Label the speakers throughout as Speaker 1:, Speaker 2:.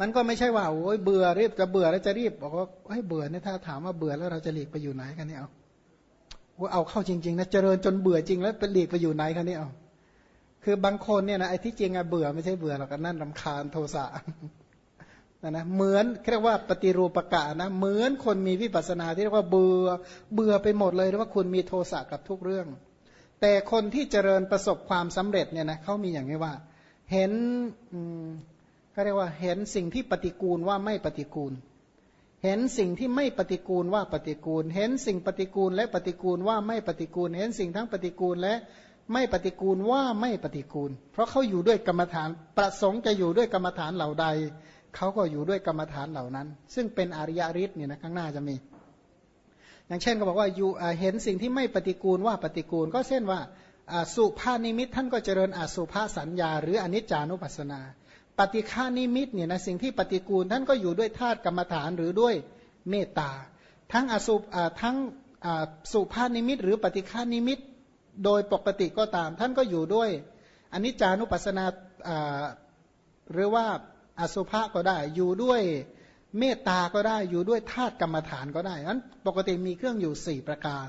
Speaker 1: มันก็ไม่ใช่ว่าโอ้ยเบื่อรีบจะเบื่อแล้วจะรีบบอกว่าให้ยเบื่อเนี่ยถ้าถามว่าเบื่อแล้วเราจะหลีกไปอยู่ไหนกันเนี่ยเอาว่าเอาเข้าจริงๆนะเจริญจนเบื่อจริงแล้วไปหลีกไปอยู่ไหนกันเนี่ยเอาคือบางคนเนี่ยนะไอ้ที่จริงอะเบื่อไม่ใช่เบื่อหรอกนั่นรำคาญโทสะนะนะเหมือนเรียกว่าปฏิรูปกะนะเหมือนคนมีวิปัสนาที่เรียกว่าเบื่อเบื่อไปหมดเลยเรียกว่าคุณมีโทสะกับทุกเรื่อง แต่คนที่เจริญประสบความสำเร็จเนี่ยนะเขามีอย่างนี้ว่า เห็น ก็เรียกว่าเห็นสิ่งที่ปฏิกูลว่าไม่ปฏิกูล เห็นสิ่งที่ไม่ปฏิกูลว่าปฏิกูล เห็นสิ่งปฏิกูลและปฏิกูลว่าไม่ปฏิกูล เห็นสิ่งทั้งปฏิกูลและไม่ปฏิกูลว่าไม่ปฏิกูล เพราะเขาอยู่ด้วยกรรมฐาน ประสงค์จะอยู่ด้วยกรรมฐานเหล่าใด เขาก็อยู่ด้วยกรรมฐานเหล่านั้น ซึ่งเป็นอริยฤทธิ์เนี่ยนะข้างหน้าจะมี อย่างเช่นก็บอกว่าอยู่เห็นสิ่งที่ไม่ปฏิกูลว่าปฏิกูล ก็เช่นว่าสุภนิมิตท่านก็เจริญอสุภสัญญา หรืออนิจจานุปัสสนา ปฏิฆนิมิตเนี่ยนะสิ่งที่ปฏิกูลท่านก็อยู่ด้วยธาตุกรรมฐานหรือด้วยเมตตา ทั้งอสุทั้งสุภนิมิต หรือปฏิฆนิมิต โดยปกติก็ตาม ท่านก็อยู่ด้วยอนิจจานุปัสสนาหรือว่าอสุภะก็ได้อยู่ด้วยเมตตาก็ได้อยู่ด้วยธาตุกรรมฐานก็ได้นั้นปกติมีเครื่องอยู่สี่ประการ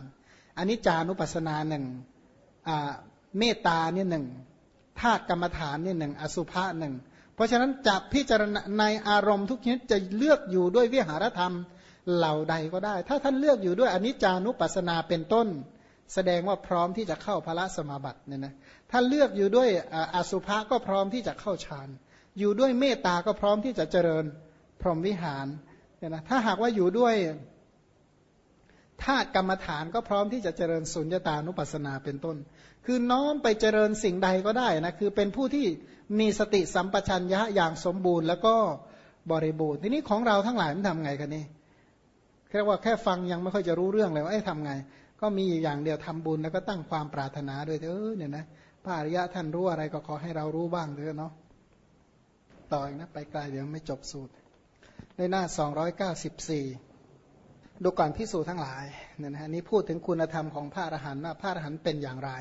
Speaker 1: อันนี้จานุปัสนาหนึ่งเมตตาเนี่ยหนึ่งธาตุกรรมฐานเนี่ยหนึ่งอสุภะหนึ่ง เพราะฉะนั้นจะพิจารณาในอารมณ์ทุกชนิดจะเลือกอยู่ด้วยวิหารธรรมเหล่าใดก็ได้ ถ้าท่านเลือกอยู่ด้วยอนิจจานุปัสสนาเป็นต้น แสดงว่าพร้อมที่จะเข้าพระสมาบัติเนี่ยนะถ้าเลือกอยู่ด้วยอสุภะก็พร้อมที่จะเข้าฌานอยู่ด้วยเมตตาก็พร้อมที่จะเจริญพรหมวิหารเนี่ยนะถ้าหากว่าอยู่ด้วยธาตุกรรมฐานก็พร้อมที่จะเจริญสุญญตานุปัสสนาเป็นต้น คือน้อมไปเจริญสิ่งใดก็ได้นะคือเป็นผู้ที่ มีสติสัมปชัญญะอย่างสมบูรณ์แล้วก็บริบูรณ์ ทีนี้ของเราทั้งหลายมันทำไงกันนี่แค่ว่าแค่ฟังยังไม่ค่อยจะรู้เรื่องเลยว่าไอ้ทำไง ก็มีอย่างเดียวทำบุญแล้วก็ตั้งความปรารถนาด้วยเถอะเนี่ยนะพระอริยะท่านรู้อะไรก็ขอให้เรารู้บ้างเถอะเนาะต่ออีกนะไปไกลเดี๋ยวไม่จบสูตร ในหน้า 294 ดูก่อนพิสูจทั้งหลายเนี่ยนะนี้พูดถึงคุณธรรมของพระอรหันต์ว่าพระอรหันต์เป็นอย่างไร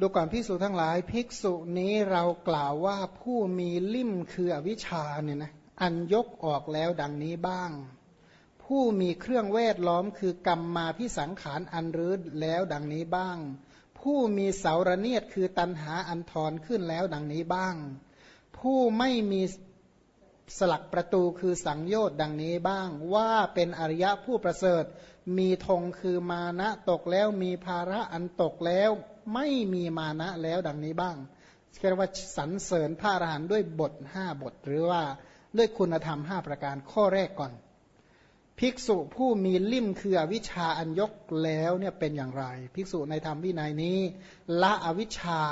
Speaker 1: ดูก่อนพิสูจทั้งหลายภิกษุนี้เรากล่าวว่าผู้มีลิ่มคืออวิชชาเนี่ยนะอันยกออกแล้วดังนี้บ้าง ผู้มีเครื่องเวทล้อมคือกรรมมาพิสังขารอันรื้อแล้วดังนี้บ้าง ผู้มีเสาระเนียดคือตันหาอันทอนขึ้นแล้วดังนี้บ้าง ผู้ไม่มีสลักประตูคือสังโยชน์ดังนี้บ้าง ว่าเป็นอริยะผู้ประเสริฐ มีธงคือมานะตกแล้วมีภาระอันตกแล้ว ไม่มีมานะแล้วดังนี้บ้างเรียกว่าสรรเสริญพระอรหันต์ด้วยบทห้าบท หรือว่าด้วยคุณธรรมห้าประการข้อแรกก่อน ภิกษุผู้มีลิ่มคืออวิชชาอันยกแล้วเนี่ยเป็นอย่างไร ภิกษุในธรรมวินัยนี้ ละอวิชชา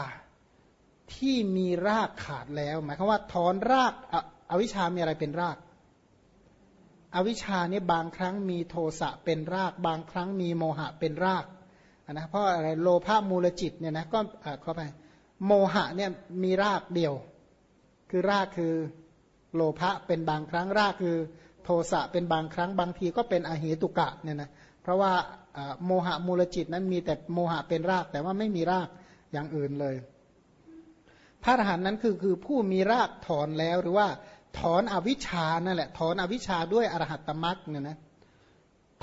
Speaker 1: ที่มีรากขาดแล้ว หมายความว่าถอนรากอวิชามีอะไรเป็นราก อวิชานี่บางครั้งมีโทสะเป็นราก บางครั้งมีโมหะเป็นราก นะเพราะอะไรโลภะมูลจิตเนี่ยนะก็เข้าไปโมหะเนี่ยมีรากเดียว คือรากคือโลภะเป็นบางครั้งรากคือโทสะเป็นบางครั้งบางทีก็เป็นอเหตุกะเนี่ยนะเพราะว่าโมหะมูลจิตนั้นมีแต่โมหะเป็นรากแต่ว่าไม่มีรากอย่างอื่นเลย พระอรหันต์นั้นคือคือผู้มีรากถอนแล้วหรือว่าถอนอวิชชานั่นแหละถอนอวิชชาด้วยอรหัตตมรักเนี่ยนะ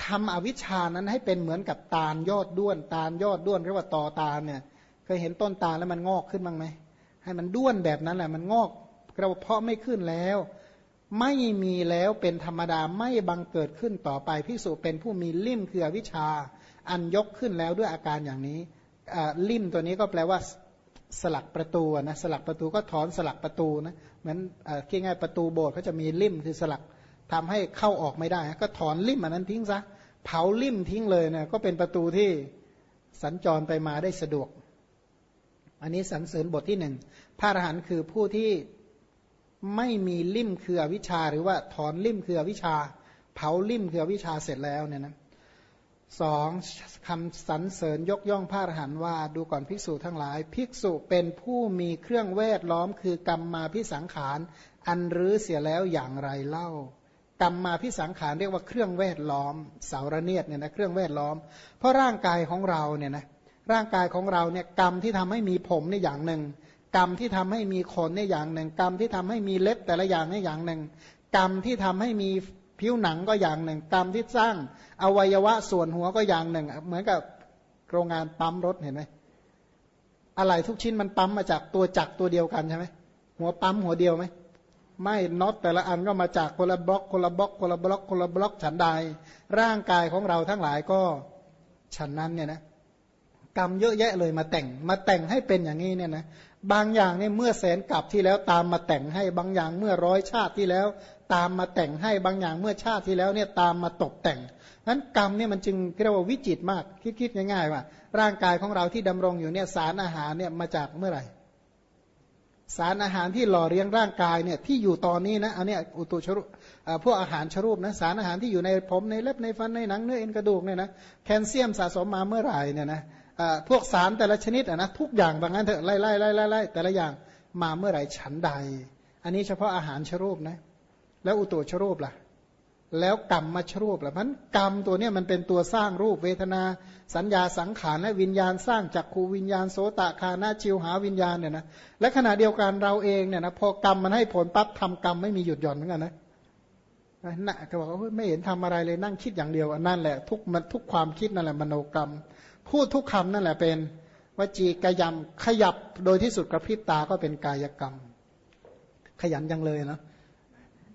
Speaker 1: ทำอวิชานั้นให้เป็นเหมือนกับตาลยอดด้วน ตาลยอดด้วนเรียกว่าตอตาลเนี่ยเคยเห็นต้นตาลแล้วมันงอกขึ้นบ้างไหมให้มันด้วนแบบนั้นแหละมันงอกกระเพาะไม่ขึ้นแล้ว ไม่มีแล้วเป็นธรรมดาไม่บังเกิดขึ้นต่อไปพิสูจเป็นผู้มีลิ่มคืออวิชาอันยกขึ้นแล้วด้วยอาการอย่างนี้ลิ่มตัวนี้ก็แปลว่าสลักประตูนะสลักประตูก็ถอนสลักประตูนะเหมือนคิดง่ายประตูโบสถ์เขาจะมีลิ่มคือสลัก ทำให้เข้าออกไม่ได้ ก็ถอนลิ่มอันนั้นทิ้งซะเผาลิ่มทิ้งเลยนะก็เป็นประตูที่สัญจรไปมาได้สะดวก อันนี้สรรเสริญบทที่หนึ่งพระอรหันต์คือผู้ที่ไม่มีลิ่มคืออวิชา หรือว่าถอนลิ่มคืออวิชา เผาลิ่มคืออวิชชาเสร็จแล้วเนี่ยนะสองคำสรรเสริญยกย่องพระอรหันต์ว่าดูก่อนภิกษุทั้งหลาย ภิกษุเป็นผู้มีเครื่องแวดล้อมคือกรรมมาพิสังขาร อันรื้อเสียแล้วอย่างไรเล่า กรรมมาพิสังขารเรียกว่าเครื่องแวดล้อมเสาระเนียดเนี่ยนะเครื่องแวดล้อม เพราะร่างกายของเราเนี่ยนะร่างกายของเราเนี่ยกรรมที่ทำให้มีผมเนี่ยอย่างหนึ่ง กรรมที่ทำให้มีขนเนี่ยอย่างหนึ่ง กรรมที่ทำให้มีเล็บแต่ละอย่างเนี่ยอย่างหนึ่ง กรรมที่ทำให้มีผิวหนังก็อย่างหนึ่ง กรรมที่สร้างอวัยวะส่วนหัวก็อย่างหนึ่ง เหมือนกับโรงงานปั๊มรถเห็นไหมอะไรทุกชิ้นมันปั๊มมาจากตัวจักรตัวเดียวกันใช่ไหมหัวปั๊มหัวเดียวไหม ไม่น็อตแต่ละอันก็มาจากคนละบล็อกคนละบล็อกคนละบล็อกคนละบล็อกฉันใด ร่างกายของเราทั้งหลายก็ฉันนั้นเนี่ยนะกรรมเยอะแยะเลยมาแต่งมาแต่งให้เป็นอย่างนี้เนี่ยนะบางอย่างเนี่ยเมื่อแสนกลับที่แล้วตามมาแต่งให้บางอย่างเมื่อร้อยชาติที่แล้ว ตามมาแต่งให้บางอย่างเมื่อชาติที่แล้วเนี่ยตามมาตกแต่งนั้นกรรมเนี่ยมันจึงเรียกว่าวิจิตมากคิดๆง่ายๆว่า ร่างกายของเราที่ดำรงอยู่เนี่ยสารอาหารเนี่ยมาจากเมื่อไหร่ สารอาหารที่หล่อเลี้ยงร่างกายเนี่ยที่อยู่ตอนนี้นะอันนี้อุตุชรุพวกอาหารชรูปนะสารอาหารที่อยู่ในผมในเล็บในฟันในหนังเนื้อเอ็นกระดูกเนี่ยนะแคลเซียมสะสมมาเมื่อไหร่เนี่ยนะพวกสารแต่ละชนิดนะทุกอย่างบางงั้นเถอะไล่ไล่ไล่ไล่ไล่แต่ละอย่างมาเมื่อไหร่ฉันใด อันนี้เฉพาะอาหารชรูปนะแล้วอุตุชรูปล่ะ แล้วกรรมมาชรูปล่ะมันกรรมตัวเนี้ยมันเป็นตัวสร้างรูปเวทนา สัญญาสังขารและวิญญาณสร้างจักขูวิญญาณโสตคานาชิวหาวิญญาณเนี่ยนะและขณะเดียวกันเราเองเนี่ยนะพอกรรมมันให้ผลปั๊บทำกรรมไม่มีหยุดหย่อนเหมือนกันนะน่ะก็บอกว่าไม่เห็นทำอะไรเลยนั่งคิดอย่างเดียวนั่นแหละทุกมันทุกความคิดนั่นแหละมโนกรรม พูดทุกคำนั่นแหละเป็นวจีกยำขยับโดยที่สุดกระพริบตาก็เป็นกายกรรม ขยันจังเลยนะ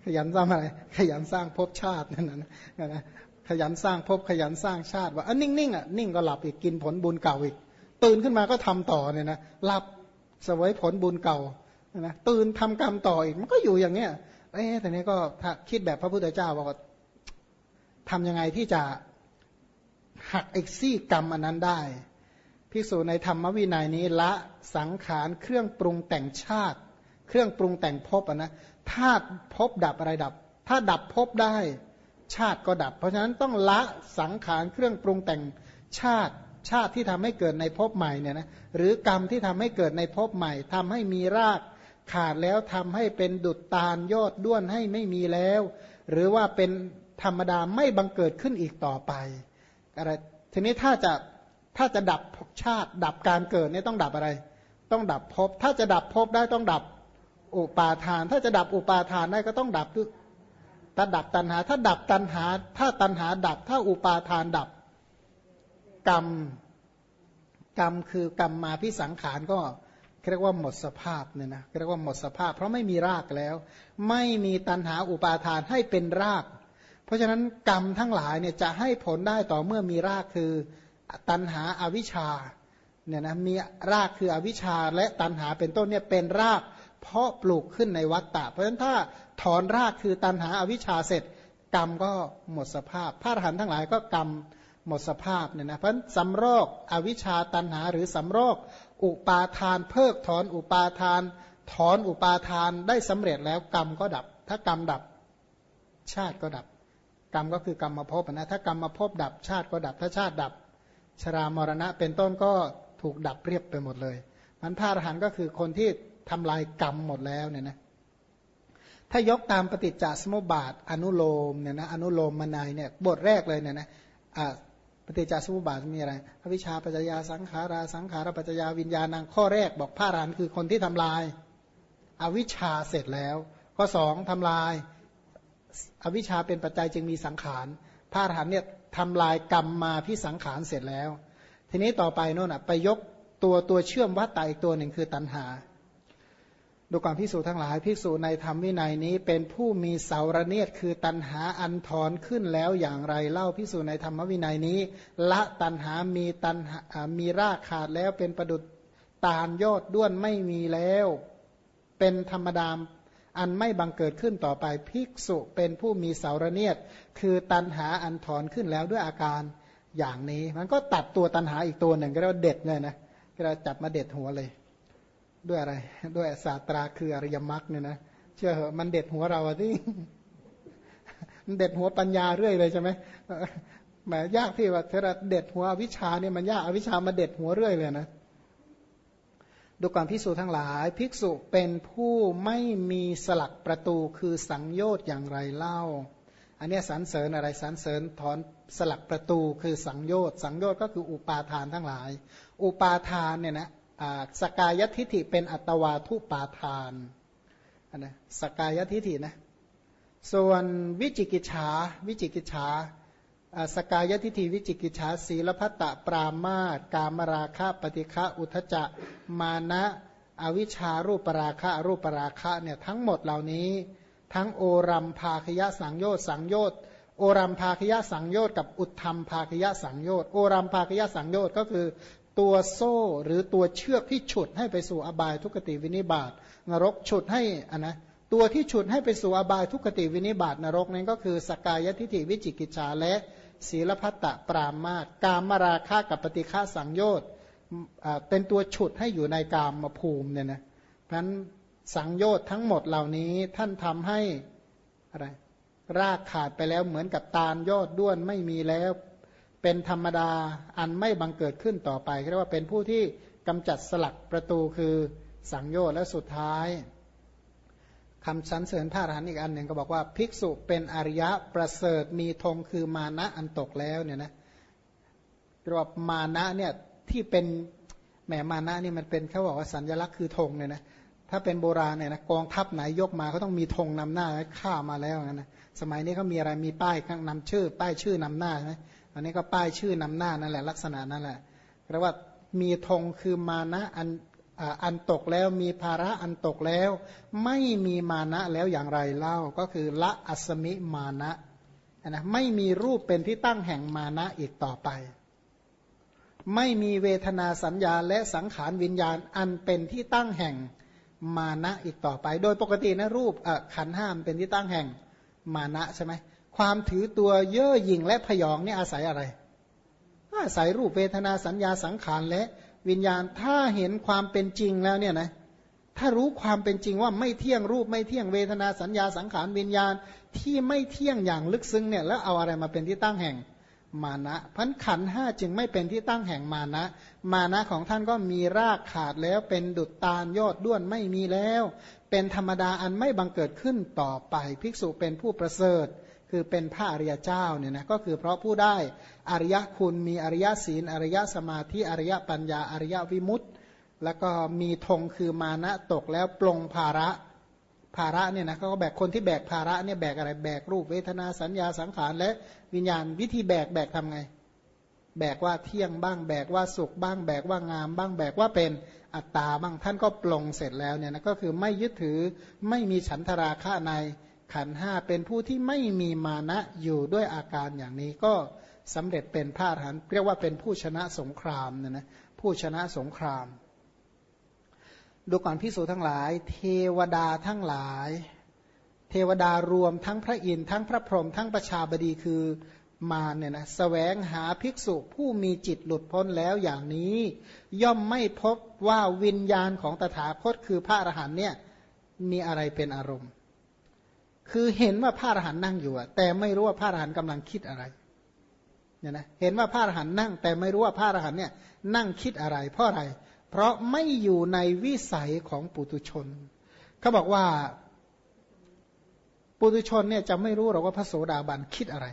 Speaker 1: ขยันสร้างอะไร ขยันสร้างภพชาตินั่นนะนะขยันสร้างภพขยันสร้างชาติว่าอันนิ่งๆอะนิ่งก็หลับอีกกินผลบุญเก่าอีก ตื่นขึ้นมาก็ทำต่อเนี่ยนะหลับสวยผลบุญเก่านะตื่นทำกรรมต่ออีกมันก็อยู่อย่างเงี้ยเอ๊ะแต่นี้ก็คิดแบบพระพุทธเจ้าบอกว่าทำยังไงที่จะหักเอกซี่กรรมอันนั้นได้พิสูจในธรรมวินัยนี้ละสังขารเครื่องปรุงแต่งชาติ เครื่องปรุงแต่งภพนะ ถ้าภพดับอะไรดับ ถ้าดับภพได้ ชาติก็ดับ เพราะฉะนั้นต้องละสังขารเครื่องปรุงแต่งชาติชาติที่ทำให้เกิดในภพใหม่เนี่ยนะหรือกรรมที่ทำให้เกิดในภพใหม่ทำให้มีรากขาดแล้วทำให้เป็นดุจตาลยอดด้วนให้ไม่มีแล้ว หรือว่าเป็นธรรมดาไม่บังเกิดขึ้นอีกต่อไปอะไรทีนี้ถ้าจะถ้าจะดับชาติดับการเกิดเนี่ยต้องดับอะไร ต้องดับภพถ้าจะดับภพได้ต้องดับ อุปาทาน ถ้าจะดับอุปาทานได้ก็ต้องดับถ้าดับตัณหา ถ้าดับตัณหา ถ้าตัณหาดับ ถ้าอุปาทานดับกรรมกรรมคือกรรมมาพิสังขารก็เรียกว่าหมดสภาพเนี่ยนะเรียกว่าหมดสภาพ เพราะไม่มีรากแล้ว ไม่มีตัณหาอุปาทานให้เป็นราก เพราะฉะนั้นกรรมทั้งหลายเนี่ยจะให้ผลได้ต่อเมื่อมีรากคือตัณหาอาวิชชาเนี่ยนะมีรากคืออวิชชาและตัณหาเป็นต้นเนี่ยเป็นราก เพาะปลูกขึ้นในวัฏฏะเพราะฉะนั้นถ้าถอนรากคือตันหาอาวิชชาเสร็จ กรรมก็หมดสภาพ พระอรหันต์ทั้งหลายก็กรรมหมดสภาพเนี่ยนะเพราะสำรอกอวิชชาตันหาหรือสำรอกอุปาทาน เพิกถอนอุปาทาน ถอนอุปาทานได้สำเร็จแล้วกรรมก็ดับ ถ้ากรรมดับชาติก็ดับ กรรมก็คือกรรมมาพบนะถ้ากรรมมาพบดับชาติก็ดับ ถ้าชาติดับ ชรามรณะเป็นต้นก็ถูกดับเรียบไปหมดเลยมันพระอรหันต์ก็คือคนที่ ทำลายกรรมหมดแล้วเนี่ยนะถ้ายกตามปฏิจจสมุปบาทอนุโลมเนี่ยนะอนุโลมมานายเนี่ยบทแรกเลยเนี่ยนะปฏิจจสมุปบาทมีอะไรอวิชชาปัจจยาสังขาราสังขารปัจจยาวิญญาณังข้อแรกบอกพระรานคือคนที่ทำลาย อวิชชาเสร็จแล้ว ข้อสองทำลาย อวิชชาเป็นปัจจัยจึงมีสังขารพระอรหันเนี่ยทำลายกรรมมาพิสังขารเสร็จแล้ว ทีนี้ต่อไปโน่นอะไปยกตัวตัวเชื่อมวัตตาอีกตัวหนึ่งคือตัณหา ดูความพิสูจทั้งหลายพิสูจในธรรมวินัยนี้ เป็นผู้มีเสาระเนียดคือตันหาอันถอนขึ้นแล้วอย่างไรเล่าพิสูจในธรรมวินัยนี้ ละตันหามีตันมีรากขาดแล้วเป็นประดุจตาลยอดด้วนไม่มีแล้ว เป็นธรรมดามอันไม่บังเกิดขึ้นต่อไปภิกษุเป็นผู้มีเสาระเนียดคือตันหาอันถอนขึ้นแล้วด้วยอาการอย่างนี้ มันก็ตัดตัวตันหาอีกตัวหนึ่งก็เรียกว่าเด็ดเลยนะก็จับมาเด็ดหัวเลย ด้วยอะไร ด้วยศาสตราคืออริยมรรคเนี่ยนะเชื่อเหอะมันเด็ดหัวเราที่มันเด็ดหัวปัญญาเรื่อยเลยใช่ไหมแหมยากที่ว่าเธอเด็ดหัววิชาเนี่ยมันยากอวิชามาเด็ดหัวเรื่อยเลยนะดูความพิสูจทั้งหลาย ภิกษุเป็นผู้ไม่มีสลักประตูคือสังโยชน์อย่างไรเล่า อันนี้สรรเสริญอะไรสรรเสริญถอนสลักประตูคือสังโยชน์สังโยชน์ก็คืออุปาทานทั้งหลาย อุปาทานเนี่ยนะ สกายทิฐิเป็นอัตวาทุปาทานนะสกายทิฐินะส่วนวิจิกิจฉาวิจิกิจฉาสกายทิฏฐิวิจิกิจฉาศีลพัตตปรามาตกามราคะปฏิฆะอุทจะมานะอวิชารูปราคะรูปราคะเนี่ยทั้งหมดเหล่านี้ ทั้งโอรัมภาคิยะสังโยชน์สังโยชน์โอรัมภาคิยะสังโยชน์กับอุทธัมภาคิยะสังโยชน์โอรัมภาคิยะสังโยชน์ก็คือ ตัวโซ่หรือตัวเชือกที่ฉุดให้ไปสู่อบายทุคติวินิบาตนรกฉุดให้อะนะตัวที่ฉุดให้ไปสู่อบายทุคติวินิบาตนรกนั้นก็คือสักกายทิฏฐิวิจิกิจฉาและสีลัพพตปรามาสกามราคะกับปฏิฆะสังโยชน์เป็นตัวฉุดให้อยู่ในกามภูมิเนี่ยนะเพราะนั้นสังโยชน์ทั้งหมดเหล่านี้ท่านทำให้อะไรรากขาดไปแล้วเหมือนกับตาลยอดด้วนไม่มีแล้ว เป็นธรรมดาอันไม่บังเกิดขึ้นต่อไปเรียกว่าเป็นผู้ที่กำจัดสลักประตูคือสังโยชน์และสุดท้ายคำสันเสริญพระอรหันต์อีกอันหนึ่งก็บอกว่า ภิกษุเป็นอริยะประเสริฐมีธงคือมานะอันตกแล้วเนี่ยนะเรียกว่ามานะเนี่ยที่เป็นแหมมานะนี่มันเป็นเขาบอกว่าสัญลักษณ์คือธงเนี่ยนะถ้าเป็นโบราณเนี่ยนะกองทัพไหนยกมาเขาต้องมีธงนำหน้าฆ่ามาแล้วนะสมัยนี้เขามีอะไรมีป้ายข้างนำชื่อ ป้ายชื่อนำหน้าใช่ไหม อันนี้ก็ป้ายชื่อนำหน้านั่นแหละลักษณะนั่นแหละเรียกว่ามีธงคือมานะอันอันตกแล้วมีภาระอันตกแล้ว ไม่มีมานะแล้วอย่างไรเล่าก็คือละอัสมิมานะนะไม่มีรูปเป็นที่ตั้งแห่งมานะอีกต่อไป ไม่มีเวทนาสัญญาและสังขารวิญญาณอันเป็นที่ตั้งแห่งมานะอีกต่อไป โดยปกตินะรูปขันห้ามเป็นที่ตั้งแห่งมานะใช่ไหม ความถือตัวเย่อหยิ่งและพยองนี่อาศัยอะไร อาศัยรูปเวทนาสัญญาสังขารและวิญญาณถ้าเห็นความเป็นจริงแล้วเนี่ยนะถ้ารู้ความเป็นจริงว่าไม่เที่ยงรูปไม่เที่ยงเวทนาสัญญาสังขารวิญญาณที่ไม่เที่ยงอย่างลึกซึ้งเนี่ยแล้วเอาอะไรมาเป็นที่ตั้งแห่งมานะพันขันห้าจึงไม่เป็นที่ตั้งแห่งมานะ มานะของท่านก็มีรากขาดแล้วเป็นดุจตาลยอดด้วนไม่มีแล้ว เป็นธรรมดาอันไม่บังเกิดขึ้นต่อไป ภิกษุเป็นผู้ประเสริฐ คือเป็นพระอริยเจ้าเนี่ยนะก็คือเพราะผู้ได้อริยคุณมีอริยศีล อริยสมาธิอริยปัญญาอริยวิมุตติ แล้วก็มีธงคือมานะตกแล้วปลงภาระภาระเนี่ยนะเขาก็แบกคนที่แบกภาระเนี่ยแบกอะไรแบกรูปเวทนาสัญญาสังขารและวิญญาณวิธีแบกแบกทำไง แบกว่าเที่ยงบ้าง แบกว่าสุขบ้าง แบกว่างามบ้างแบกว่าเป็นอัตตาบ้างท่านก็ปลงเสร็จแล้วเนี่ยนะก็คือไม่ยึดถือไม่มีฉันทราคะใน ขันห้าเป็นผู้ที่ไม่มีมานะอยู่ด้วยอาการอย่างนี้ก็สำเร็จเป็นพระอรหันต์เรียกว่าเป็นผู้ชนะสงครามเนี่ยนะผู้ชนะสงคราม ดูก่อนพิสูจทั้งหลาย เทวดาทั้งหลาย เทวดารวมทั้งพระอินทร์ทั้งพระพรหมทั้งประชาบดีคือมาเนี่ยนะสแสวงหาภิกษุผู้มีจิตหลุดพ้นแล้วอย่างนี้ ย่อมไม่พบว่าวิญญาณของตถาคตคือพระอรหันต์เนี่ยมีอะไรเป็นอารมณ์ คือเห็นว่าพระอรหันต์นั่งอยู่แต่ไม่รู้ว่าพระอรหันต์กำลังคิดอะไรเนี่ยนะเห็นว่าพระอรหันต์นั่ง แต่ไม่รู้ว่าพระอรหันต์เนี่ยนั่งคิดอะไร เพราะอะไร เพราะไม่อยู่ในวิสัยของปุตุชนเขาบอกว่าปุตุชนเนี่ยจะไม่รู้หรอกว่าพระโสดาบันคิดอะไร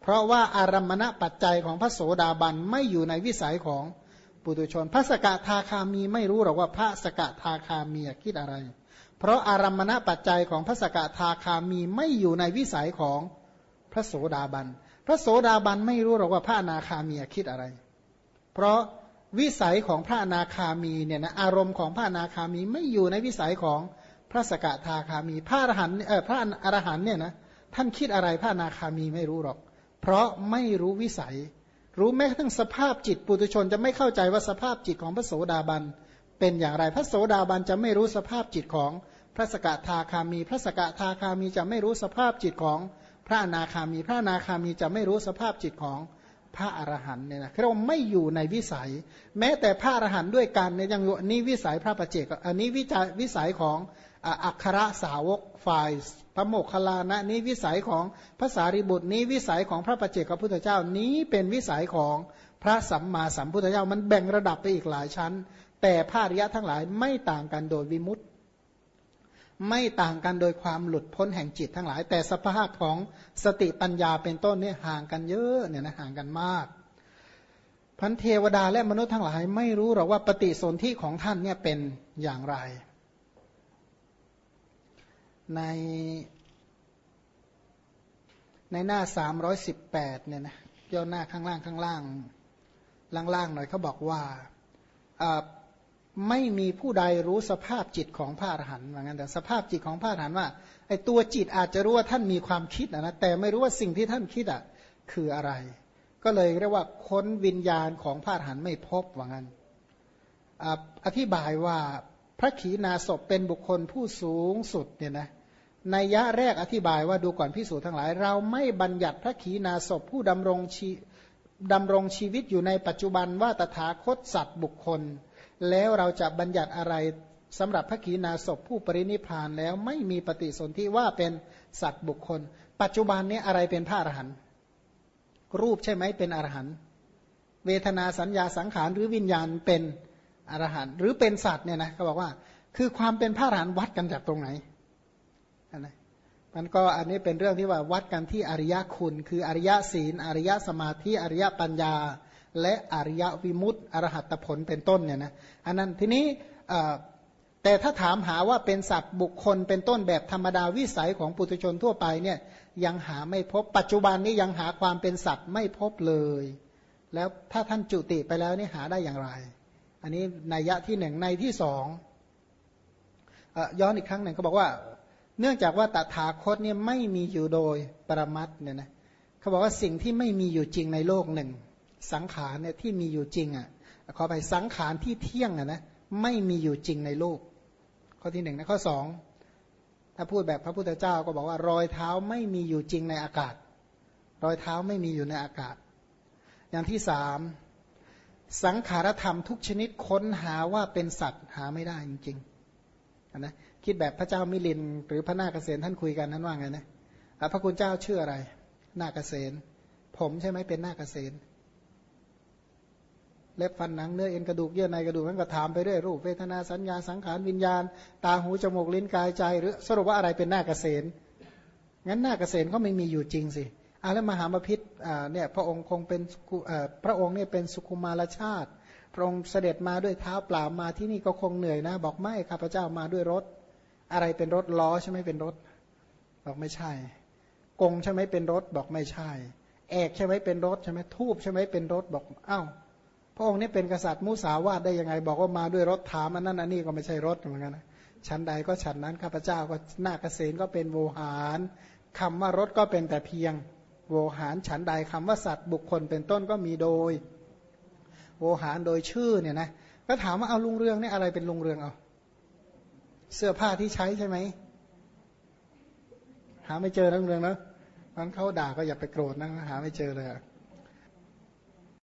Speaker 1: เพราะว่าอารมณปัจจัยของพระโสดาบันไม่อยู่ในวิสัยของปุตุชน พระสกทาคามีไม่รู้หรอกว่าพระสกทาคามีคิดอะไร เพราะอารัมมณปัจจัยของพระสกทาคามีไม่อยู่ในวิสัยของพระโสดาบัน พระโสดาบันไม่รู้หรอกว่าพระอนาคามีคิดอะไร เพราะวิสัยของพระอนาคามีเนี่ยนะอารมณ์ของพระอนาคามีไม่อยู่ในวิสัยของพระสกทาคามี พระอรหันต์เออพระอรหันต์เนี่ยนะท่านคิดอะไรพระอนาคามีไม่รู้หรอก เพราะไม่รู้วิสัย รู้แม้กระทั่งสภาพจิตปุถุชนจะไม่เข้าใจว่าสภาพจิตของพระโสดาบันเป็นอย่างไร พระโสดาบันจะไม่รู้สภาพจิตของ พระสกทาคามี พระสกทาคามีจะไม่รู้สภาพจิตของพระนาคามี พระนาคามีจะไม่รู้สภาพจิตของพระอรหันต์เนี่ยนะเราไม่อยู่ในวิสัย แม้แต่พระอรหันต์ด้วยกันเนี่ยยังนี่วิสัยพระประเจกอันนี้วิจัยวิสัยของอัครสาวกฝ่ายพระโมคคัลลานะนี้วิสัยของพระสารีบุตรนี้วิสัยของพระประเจกพระพุทธเจ้านี้เป็นวิสัยของพระสัมมาสัมพุทธเจ้ามันแบ่งระดับไปอีกหลายชั้น แต่ภาริยะทั้งหลายไม่ต่างกันโดยวิมุตต ไม่ต่างกันโดยความหลุดพ้นแห่งจิตทั้งหลาย แต่สภาพของสติปัญญาเป็นต้นเนี่ยห่างกันเยอะเนี่ยนะห่างกันมากพันเทวดาและมนุษย์ทั้งหลายไม่รู้หรอกว่าปฏิสนธิของท่านเนี่ยเป็นอย่างไร ในในหน้า 318เนี่ยนะย่อหน้าข้างล่างข้างล่าง ล่างๆหน่อยเขาบอกว่า ไม่มีผู้ใดรู้สภาพจิตของพระอรหันต์ว่างั้นแต่สภาพจิตของพระอรหันต์ว่าไอตัวจิตอาจจะรู้ว่าท่านมีความคิดนะแต่ไม่รู้ว่าสิ่งที่ท่านคิดอะคืออะไร ก็เลยเรียกว่าค้นวิญญาณของพระอรหันต์ไม่พบว่างั้นอธิบายว่าพระขีณาสพเป็นบุคคลผู้สูงสุดเนี่ยนะในยะแรกอธิบายว่าดูก่อนพิสูจน์ทั้งหลาย เราไม่บัญญัติพระขีณาสพผู้ดำรงชีดำรงชีวิตอยู่ในปัจจุบันว่าตถาคตสัตว์บุคคล แล้วเราจะบัญญัติอะไรสำหรับพระขีณาสพผู้ปรินิพานแล้วไม่มีปฏิสนธิว่าเป็นสัตว์บุคคล ปัจจุบันนี้อะไรเป็นพระอรหันต์รูปใช่ไหมเป็นอรหันต์เวทนาสัญญาสังขารหรือวิญญาณเป็นอรหันต์หรือเป็นสัตว์เนี่ยนะเขาบอกว่า คือความเป็นพระอรหันต์วัดกันจากตรงไหนนะมันก็อันนี้เป็นเรื่องที่ว่าวัดกันที่อริยคุณ คืออริยศีล อริยสมาธิอริยปัญญา และอริยวิมุตติอรหัตผลเป็นต้นเนี่ยนะอันนั้นทีนี้แต่ถ้าถามหาว่าเป็นสัตว์บุคคลเป็นต้นแบบธรรมดาวิสัยของปุถุชนทั่วไปเนี่ยยังหาไม่พบปัจจุบันนี้ยังหาความเป็นสัตว์ไม่พบเลย แล้วถ้าท่านจุติไปแล้วนี่หาได้อย่างไร อันนี้นัยยะที่หนึ่งในที่สองย้อนอีกครั้งหนึ่งเขาบอกว่า เนื่องจากว่าตถาคตเนี่ยไม่มีอยู่โดยปรมัตเนี่ยนะเขาบอกว่าสิ่งที่ไม่มีอยู่จริงในโลกหนึ่ง สังขารเนี่ยที่มีอยู่จริงอะขอไปสังขารที่เที่ยงอะนะไม่มีอยู่จริงในโลก ข้อที่หนึ่งนะข้อสองถ้าพูดแบบพระพุทธเจ้าก็บอกว่ารอยเท้าไม่มีอยู่จริงในอากาศ รอยเท้าไม่มีอยู่ในอากาศ อย่างที่สามสังขารธรรมทุกชนิดค้นหาว่าเป็นสัตว์หาไม่ได้จริงๆนะคิดแบบพระเจ้ามิลิน หรือพระนาคเษนท่านคุยกันนั้นว่าไงนะพระคุณเจ้าชื่ออะไร นาคเษนผมใช่ไหมเป็นนาคเษน เล็บฟันหนังเนื้อเอ็นกระดูกเยื่อในกระดูกนั้นก็ถามไปเรื่อยรูปเวทนาสัญญาสังขารวิญญาณ ตาหูจมูกลิ้นกายใจ หรือสรุปว่าอะไรเป็นหน้าคเษนงั้นหน้าคเษนก็ไม่มีอยู่จริงสิอาแล้วมหามพิษเนี่ยพระองค์คงเป็นพระองค์เนี่ยเป็นสุขุมารชาติ พระองค์เสด็จมาด้วยเท้าเปล่ามาที่นี่ก็คงเหนื่อยนะ บอกไม่ข้าพเจ้ามาด้วยรถ อะไรเป็นรถล้อใช่ไหมเป็นรถ บอกไม่ใช่ กงใช่ไหมเป็นรถบอกไม่ใช่ แอกใช่ไหมเป็นรถใช่ไหมทูบใช่ไหมเป็นรถบอกอ้าว ระองค์นี้เป็นกษัตริย์มุสาวาทได้ยังไง บอกว่ามาด้วยรถถามอันนั้นอันนี้ก็ไม่ใช่รถเหมือนกันนะชั้นใดก็ชั้นนั้นข้าพเจ้าก็หน้าเกษตรก็เป็นโวหารคำว่ารถก็เป็นแต่เพียง โวหารชั้นใดคำว่าสัตว์บุคคลเป็นต้นก็มีโดย โวหารโดยชื่อเนี่ยนะก็ถามว่าเอาลุงเรืองนี่อะไรเป็นลุงเรืองเอาเสื้อผ้าที่ใช้ใช่ไหมหาไม่เจอทั้งเรื่องเนาะนั้นเขาด่าก็อย่าไปโกรธนะหาไม่เจอเลย